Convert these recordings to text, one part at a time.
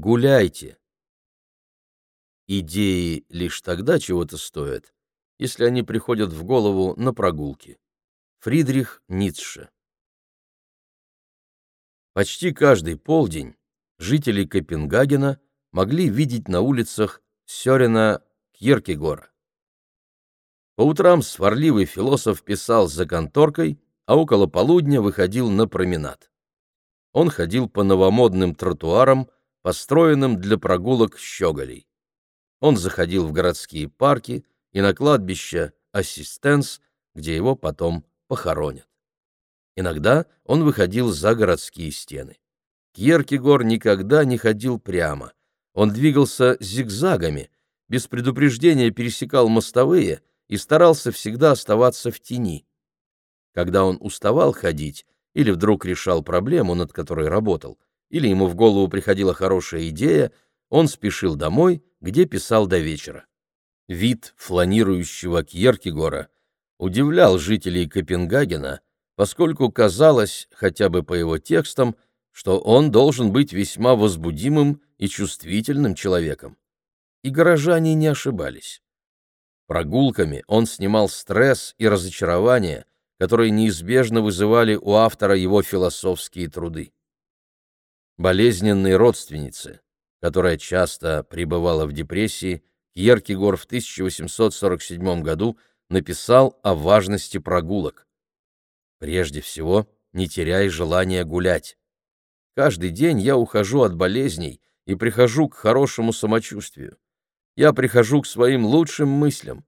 гуляйте. Идеи лишь тогда чего-то стоят, если они приходят в голову на прогулке. Фридрих Ницше Почти каждый полдень жители Копенгагена могли видеть на улицах Сёрена Кьеркегора. По утрам сварливый философ писал за конторкой, а около полудня выходил на променад. Он ходил по новомодным тротуарам, построенным для прогулок щеголей. Он заходил в городские парки и на кладбище Ассистенс, где его потом похоронят. Иногда он выходил за городские стены. Кьеркегор никогда не ходил прямо. Он двигался зигзагами, без предупреждения пересекал мостовые и старался всегда оставаться в тени. Когда он уставал ходить или вдруг решал проблему, над которой работал, или ему в голову приходила хорошая идея, он спешил домой, где писал до вечера. Вид фланирующего Кьеркегора удивлял жителей Копенгагена, поскольку казалось, хотя бы по его текстам, что он должен быть весьма возбудимым и чувствительным человеком. И горожане не ошибались. Прогулками он снимал стресс и разочарование, которые неизбежно вызывали у автора его философские труды. Болезненные родственницы, которая часто пребывала в депрессии, Кьеркегор в 1847 году написал о важности прогулок. Прежде всего, не теряй желания гулять. Каждый день я ухожу от болезней и прихожу к хорошему самочувствию. Я прихожу к своим лучшим мыслям,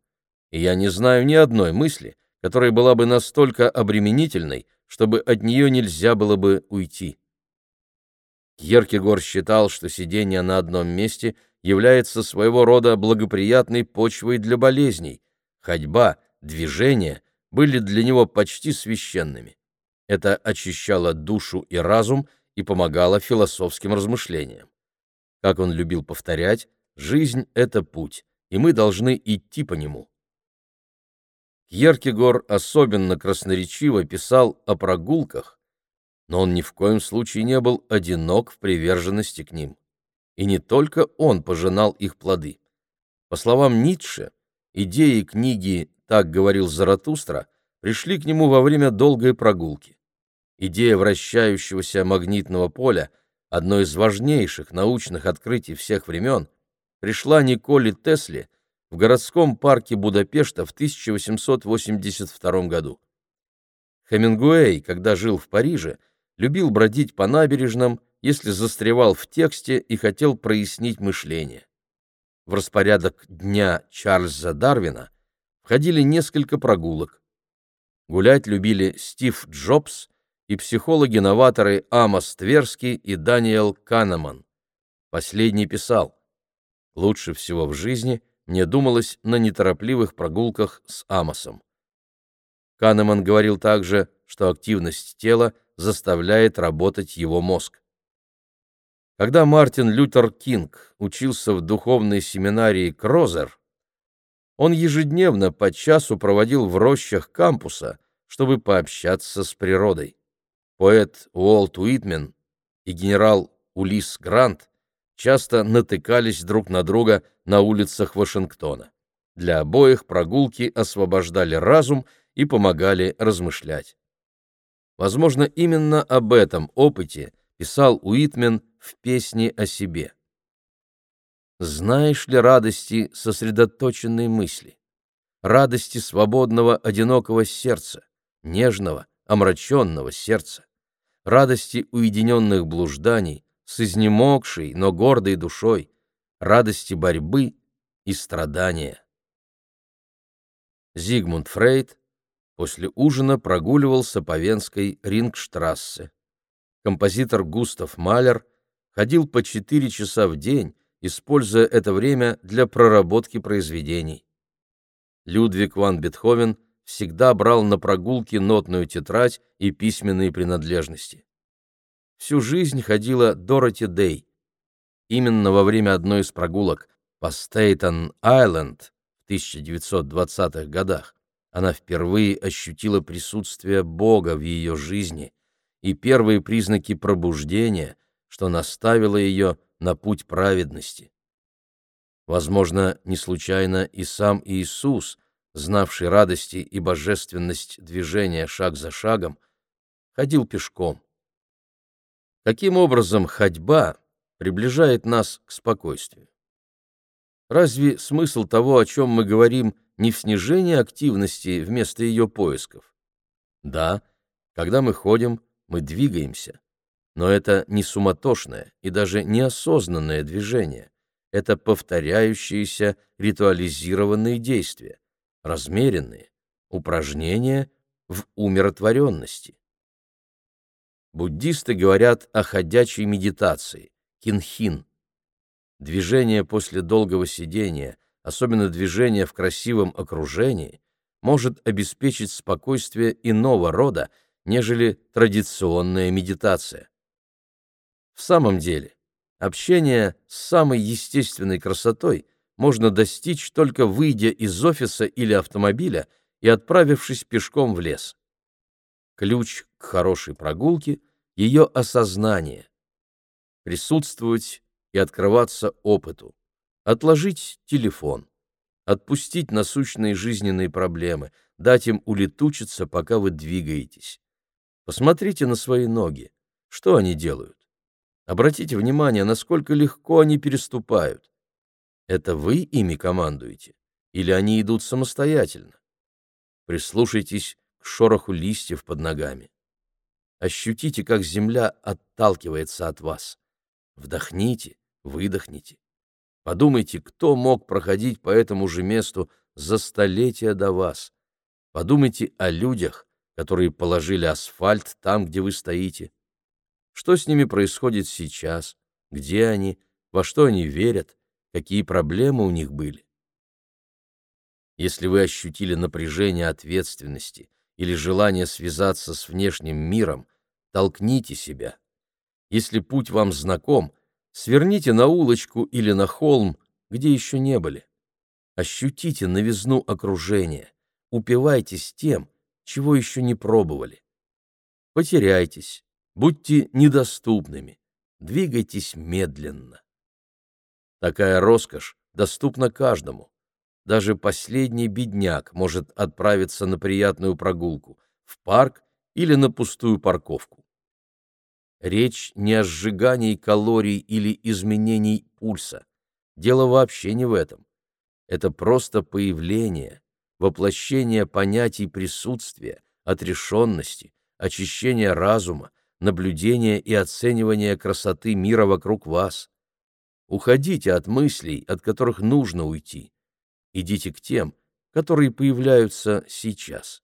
и я не знаю ни одной мысли, которая была бы настолько обременительной, чтобы от нее нельзя было бы уйти. Кьеркегор считал, что сидение на одном месте является своего рода благоприятной почвой для болезней. Ходьба, движение — были для него почти священными. Это очищало душу и разум и помогало философским размышлениям. Как он любил повторять, жизнь — это путь, и мы должны идти по нему. Кьеркегор особенно красноречиво писал о прогулках, но он ни в коем случае не был одинок в приверженности к ним. И не только он пожинал их плоды. По словам Ницше, идеи книги так говорил Заратустра, пришли к нему во время долгой прогулки. Идея вращающегося магнитного поля, одно из важнейших научных открытий всех времен, пришла Николе Тесле в городском парке Будапешта в 1882 году. Хемингуэй, когда жил в Париже, любил бродить по набережным, если застревал в тексте и хотел прояснить мышление. В распорядок дня Чарльза Дарвина входили несколько прогулок. Гулять любили Стив Джобс и психологи-новаторы Амос Тверский и Даниэл Канеман. Последний писал, «Лучше всего в жизни мне думалось на неторопливых прогулках с Амосом». Канеман говорил также, что активность тела заставляет работать его мозг. Когда Мартин Лютер Кинг учился в духовной семинарии Крозер, он ежедневно по часу проводил в рощах кампуса, чтобы пообщаться с природой. Поэт Уолт Уитмен и генерал Улис Грант часто натыкались друг на друга на улицах Вашингтона. Для обоих прогулки освобождали разум и помогали размышлять. Возможно, именно об этом опыте писал Уитмен в «Песне о себе». Знаешь ли радости сосредоточенной мысли, радости свободного одинокого сердца, нежного, омраченного сердца, радости уединенных блужданий с изнемогшей, но гордой душой, радости борьбы и страдания. Зигмунд Фрейд после ужина прогуливался по Венской Рингштрассе. Композитор Густав Малер ходил по четыре часа в день, используя это время для проработки произведений. Людвиг ван Бетховен всегда брал на прогулки нотную тетрадь и письменные принадлежности. Всю жизнь ходила Дороти Дей. Именно во время одной из прогулок по Стейтон-Айленд в 1920-х годах она впервые ощутила присутствие Бога в ее жизни и первые признаки пробуждения, что наставило ее на путь праведности. Возможно, не случайно и сам Иисус, знавший радости и божественность движения шаг за шагом, ходил пешком. Каким образом ходьба приближает нас к спокойствию? Разве смысл того, о чем мы говорим, не в снижении активности вместо ее поисков? Да, когда мы ходим, мы двигаемся, но это не суматошное и даже неосознанное движение. Это повторяющиеся ритуализированные действия, размеренные, упражнения в умиротворенности. Буддисты говорят о ходячей медитации, кинхин. Движение после долгого сидения, особенно движение в красивом окружении, может обеспечить спокойствие иного рода, нежели традиционная медитация. В самом деле, общение с самой естественной красотой можно достичь только выйдя из офиса или автомобиля и отправившись пешком в лес. Ключ к хорошей прогулке — ее осознание. Присутствовать и открываться опыту. Отложить телефон. Отпустить насущные жизненные проблемы, дать им улетучиться, пока вы двигаетесь. Посмотрите на свои ноги. Что они делают? Обратите внимание, насколько легко они переступают. Это вы ими командуете? Или они идут самостоятельно? Прислушайтесь к шороху листьев под ногами. Ощутите, как земля отталкивается от вас. Вдохните, выдохните. Подумайте, кто мог проходить по этому же месту за столетия до вас. Подумайте о людях, которые положили асфальт там, где вы стоите. Что с ними происходит сейчас? Где они? Во что они верят? Какие проблемы у них были? Если вы ощутили напряжение ответственности или желание связаться с внешним миром, толкните себя. Если путь вам знаком, сверните на улочку или на холм, где еще не были. Ощутите новизну окружения, упивайтесь тем, чего еще не пробовали. Потеряйтесь, будьте недоступными, двигайтесь медленно. Такая роскошь доступна каждому. Даже последний бедняк может отправиться на приятную прогулку, в парк или на пустую парковку. Речь не о сжигании калорий или изменении пульса. Дело вообще не в этом. Это просто появление, воплощение понятий присутствия, отрешенности, очищения разума, наблюдения и оценивания красоты мира вокруг вас. Уходите от мыслей, от которых нужно уйти. Идите к тем, которые появляются сейчас.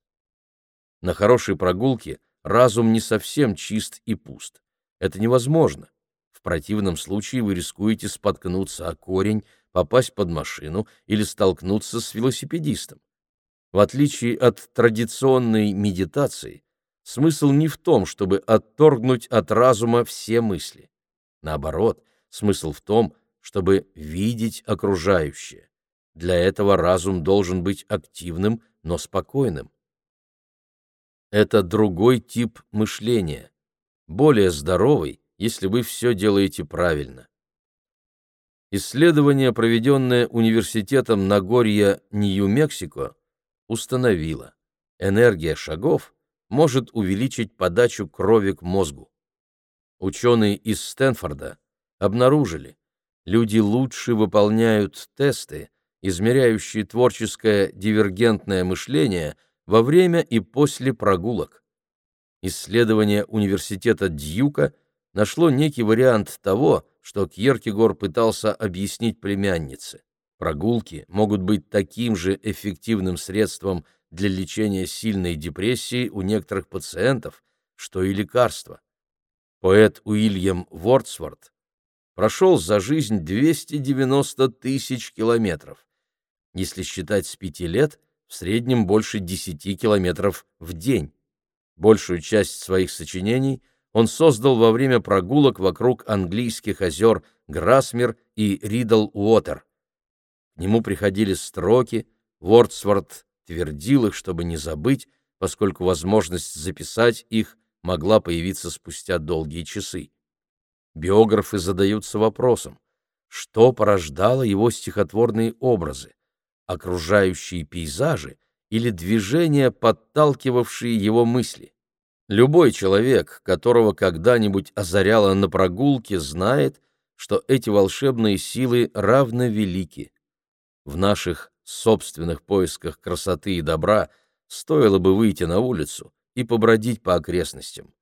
На хорошей прогулке разум не совсем чист и пуст. Это невозможно. В противном случае вы рискуете споткнуться о корень, попасть под машину или столкнуться с велосипедистом. В отличие от традиционной медитации, смысл не в том, чтобы отторгнуть от разума все мысли. Наоборот, смысл в том, чтобы видеть окружающее. Для этого разум должен быть активным, но спокойным. Это другой тип мышления более здоровый, если вы все делаете правильно. Исследование, проведенное Университетом Нагорья Нью-Мексико, установило, энергия шагов может увеличить подачу крови к мозгу. Ученые из Стэнфорда обнаружили, люди лучше выполняют тесты, измеряющие творческое дивергентное мышление во время и после прогулок. Исследование университета Дьюка нашло некий вариант того, что Кьеркегор пытался объяснить племяннице. Прогулки могут быть таким же эффективным средством для лечения сильной депрессии у некоторых пациентов, что и лекарства. Поэт Уильям Вордсворт прошел за жизнь 290 тысяч километров. Если считать с пяти лет, в среднем больше 10 километров в день. Большую часть своих сочинений он создал во время прогулок вокруг английских озер Грасмир и Ридл-Уотер. К нему приходили строки, Вордсворт твердил их, чтобы не забыть, поскольку возможность записать их могла появиться спустя долгие часы. биографы задаются вопросом, что порождало его стихотворные образы, окружающие пейзажи или движения, подталкивавшие его мысли. Любой человек, которого когда-нибудь озаряло на прогулке, знает, что эти волшебные силы равно велики. В наших собственных поисках красоты и добра стоило бы выйти на улицу и побродить по окрестностям.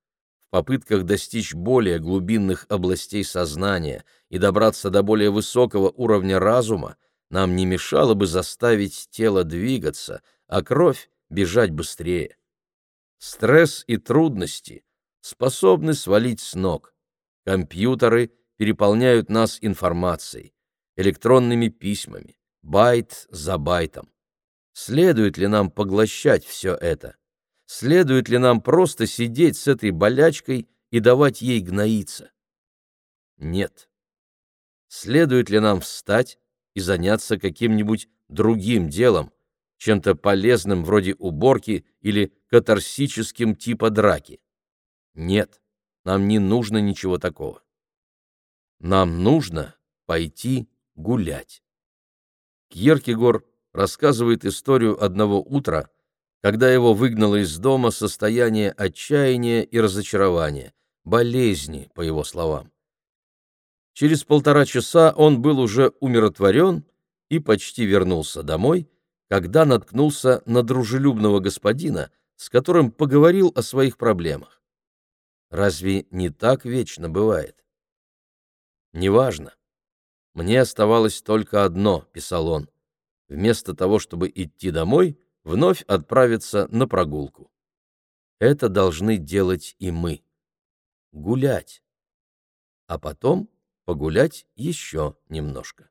В попытках достичь более глубинных областей сознания и добраться до более высокого уровня разума нам не мешало бы заставить тело двигаться, а кровь бежать быстрее. Стресс и трудности способны свалить с ног. Компьютеры переполняют нас информацией, электронными письмами, байт за байтом. Следует ли нам поглощать все это? Следует ли нам просто сидеть с этой болячкой и давать ей гноиться? Нет. Следует ли нам встать и заняться каким-нибудь другим делом, чем-то полезным вроде уборки или катарсическим типа драки. Нет, нам не нужно ничего такого. Нам нужно пойти гулять. Кьеркегор рассказывает историю одного утра, когда его выгнало из дома состояние отчаяния и разочарования, болезни, по его словам. Через полтора часа он был уже умиротворен и почти вернулся домой, когда наткнулся на дружелюбного господина, с которым поговорил о своих проблемах. Разве не так вечно бывает? Неважно. Мне оставалось только одно, писал он. Вместо того, чтобы идти домой, вновь отправиться на прогулку. Это должны делать и мы. Гулять. А потом погулять еще немножко.